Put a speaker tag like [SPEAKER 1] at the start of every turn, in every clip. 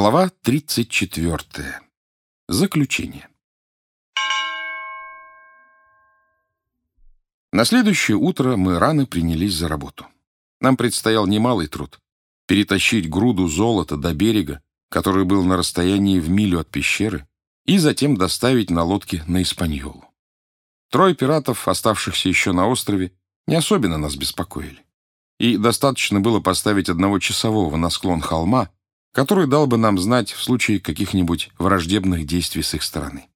[SPEAKER 1] Глава 34. Заключение. На следующее утро мы рано принялись за работу. Нам предстоял немалый труд — перетащить груду золота до берега, который был на расстоянии в милю от пещеры, и затем доставить на лодке на Испаньолу. Трое пиратов, оставшихся еще на острове, не особенно нас беспокоили. И достаточно было поставить одного часового на склон холма, который дал бы нам знать в случае каких-нибудь враждебных действий с их стороны.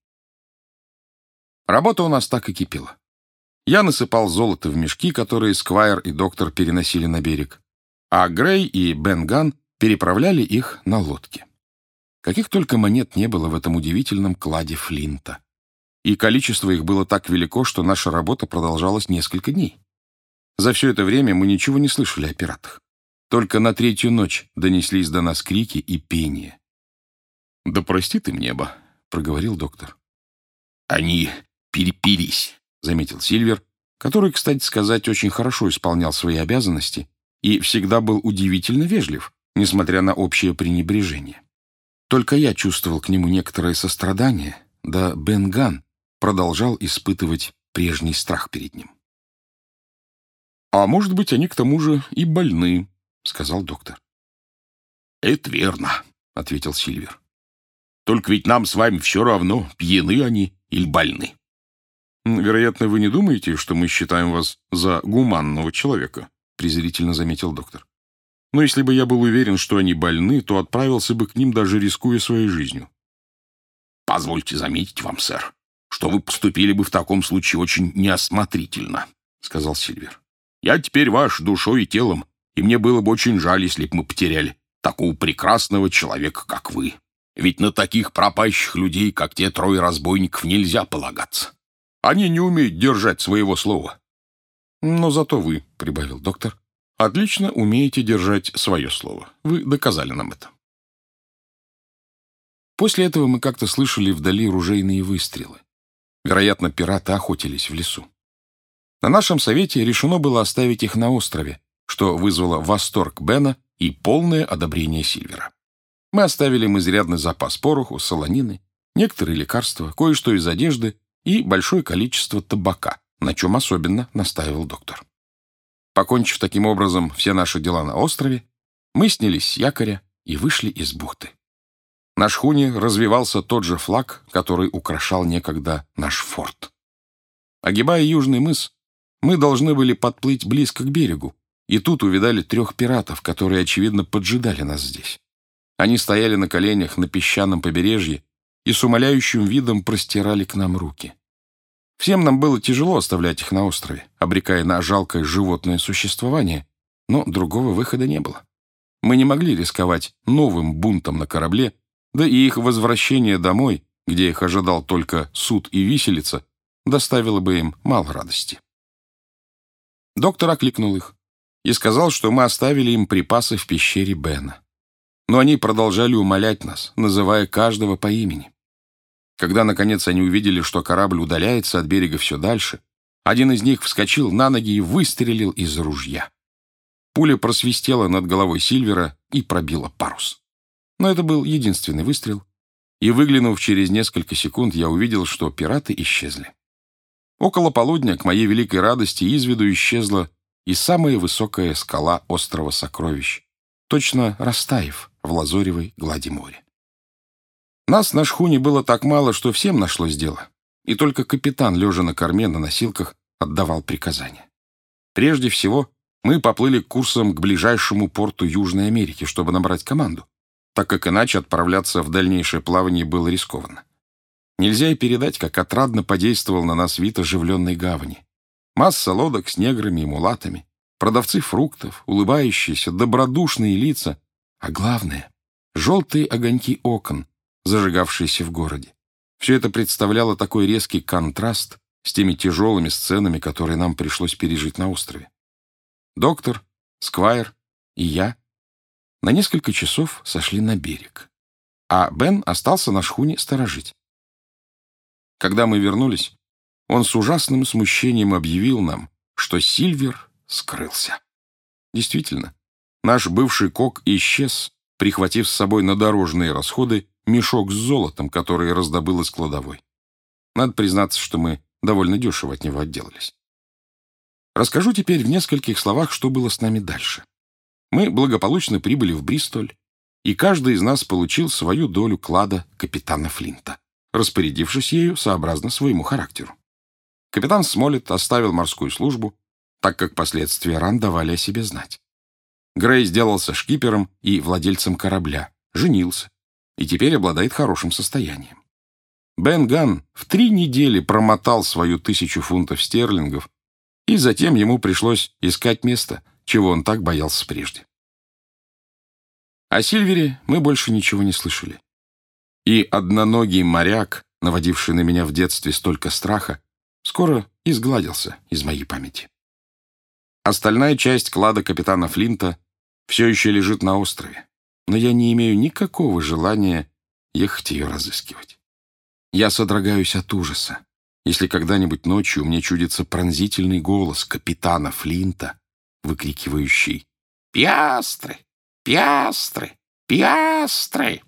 [SPEAKER 1] Работа у нас так и кипела. Я насыпал золото в мешки, которые Сквайр и доктор переносили на берег, а Грей и Бен Ган переправляли их на лодке. Каких только монет не было в этом удивительном кладе Флинта. И количество их было так велико, что наша работа продолжалась несколько дней. За все это время мы ничего не слышали о пиратах. Только на третью ночь донеслись до нас крики и пение. «Да прости ты небо», — проговорил доктор.
[SPEAKER 2] «Они перепились», — заметил Сильвер,
[SPEAKER 1] который, кстати сказать, очень хорошо исполнял свои обязанности и всегда был удивительно вежлив, несмотря на общее пренебрежение. Только я чувствовал к нему некоторое сострадание, да Бенган продолжал испытывать прежний страх перед ним. «А может быть, они к тому же и больны», — сказал доктор.
[SPEAKER 2] «Это верно», — ответил Сильвер. «Только ведь нам с вами все равно, пьяны они или больны».
[SPEAKER 1] «Вероятно, вы не думаете, что мы считаем вас за гуманного человека», — презрительно заметил доктор. «Но если бы я был уверен, что они больны, то отправился бы к ним, даже рискуя своей жизнью».
[SPEAKER 2] «Позвольте заметить вам, сэр, что вы поступили бы в таком случае очень неосмотрительно», — сказал Сильвер. «Я теперь ваш душой и телом и мне было бы очень жаль, если бы мы потеряли такого прекрасного человека, как вы. Ведь на таких пропащих людей, как те трое разбойников, нельзя полагаться. Они не умеют держать своего слова.
[SPEAKER 1] Но зато вы, — прибавил доктор, — отлично умеете держать свое слово. Вы доказали нам это. После этого мы как-то слышали вдали ружейные выстрелы. Вероятно, пираты охотились в лесу. На нашем совете решено было оставить их на острове, что вызвало восторг Бена и полное одобрение Сильвера. Мы оставили им изрядный запас пороху, солонины, некоторые лекарства, кое-что из одежды и большое количество табака, на чем особенно настаивал доктор. Покончив таким образом все наши дела на острове, мы снялись с якоря и вышли из бухты. На шхуне развивался тот же флаг, который украшал некогда наш форт. Огибая южный мыс, мы должны были подплыть близко к берегу, и тут увидали трех пиратов, которые, очевидно, поджидали нас здесь. Они стояли на коленях на песчаном побережье и с умоляющим видом простирали к нам руки. Всем нам было тяжело оставлять их на острове, обрекая на жалкое животное существование, но другого выхода не было. Мы не могли рисковать новым бунтом на корабле, да и их возвращение домой, где их ожидал только суд и виселица, доставило бы им мало радости. Доктор окликнул их и сказал, что мы оставили им припасы в пещере Бена. Но они продолжали умолять нас, называя каждого по имени. Когда, наконец, они увидели, что корабль удаляется от берега все дальше, один из них вскочил на ноги и выстрелил из ружья. Пуля просвистела над головой Сильвера и пробила парус. Но это был единственный выстрел, и, выглянув через несколько секунд, я увидел, что пираты исчезли. Около полудня, к моей великой радости, из виду исчезла и самая высокая скала острова Сокровищ, точно растаяв в лазоревой глади моря. Нас на шхуне было так мало, что всем нашлось дело, и только капитан, лежа на корме на носилках, отдавал приказания. Прежде всего, мы поплыли курсом к ближайшему порту Южной Америки, чтобы набрать команду, так как иначе отправляться в дальнейшее плавание было рискованно. Нельзя и передать, как отрадно подействовал на нас вид оживленной гавани. Масса лодок с неграми и мулатами, продавцы фруктов, улыбающиеся, добродушные лица, а главное — желтые огоньки окон, зажигавшиеся в городе. Все это представляло такой резкий контраст с теми тяжелыми сценами, которые нам пришлось пережить на острове. Доктор, Сквайр и я на несколько часов сошли на берег, а Бен остался на шхуне сторожить. Когда мы вернулись, он с ужасным смущением объявил нам, что Сильвер скрылся. Действительно, наш бывший кок исчез, прихватив с собой на дорожные расходы мешок с золотом, который раздобыл из кладовой. Надо признаться, что мы довольно дешево от него отделались. Расскажу теперь в нескольких словах, что было с нами дальше. Мы благополучно прибыли в Бристоль, и каждый из нас получил свою долю клада капитана Флинта, распорядившись ею сообразно своему характеру. Капитан Смолет оставил морскую службу, так как последствия ран давали о себе знать. Грей сделался шкипером и владельцем корабля, женился, и теперь обладает хорошим состоянием. Бен Ган в три недели промотал свою тысячу фунтов стерлингов, и затем ему пришлось искать место, чего он так боялся прежде. О Сильвере мы больше ничего не слышали. И одноногий моряк, наводивший на меня в детстве столько страха, скоро изгладился из моей памяти. Остальная часть клада капитана Флинта все еще лежит на острове, но я не имею никакого желания ехать ее разыскивать. Я содрогаюсь от ужаса, если когда-нибудь ночью мне чудится пронзительный голос капитана Флинта, выкрикивающий «Пиастры! Пиастры! Пиастры!»